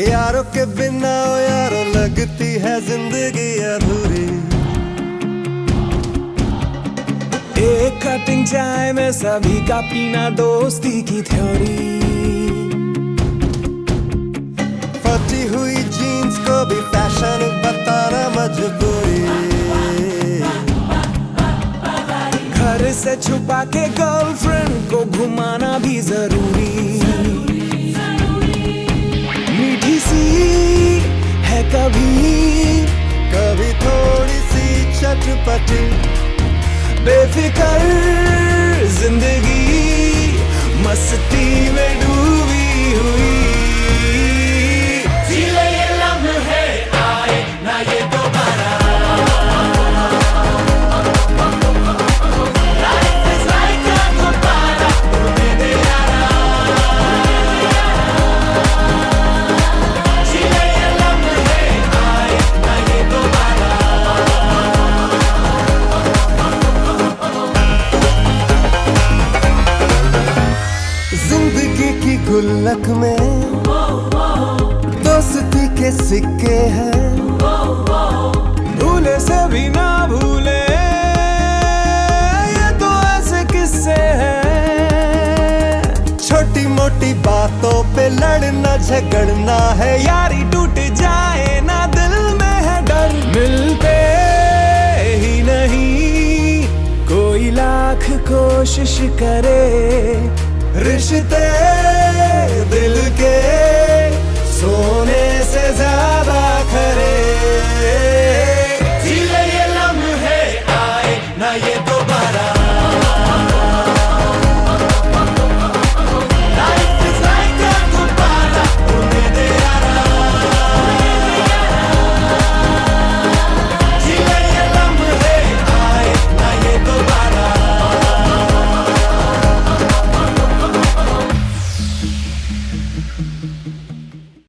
यारों के बिना ओ यारों लगती है ज़िंदगी अधूरी। एक कटिंग चाय में सभी का पीना दोस्ती की थ्योरी। फटी हुई जीन्स को भी फ़ैशन बताना मजबूरी। घर से छुपा के गर्लफ्रेंड को घुमाना भी ज़रूरी। कभी कभी थोड़ी सी चटपट। बेफिकर ज़िंदगी मस्ती में डूबी गुल्लक में। दोस्ती के सिक्के हैं। भूले से भी ना भूले। ये तो ऐसे किस्से हैं। छोटी मोटी बातों पे लड़ना, झगड़ना है। यारी टूट जाए ना दिल में है डर। मिलते ही नहीं, कोई लाख कोशिश करे। रिश्ते दिल के